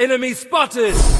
Enemy spotted!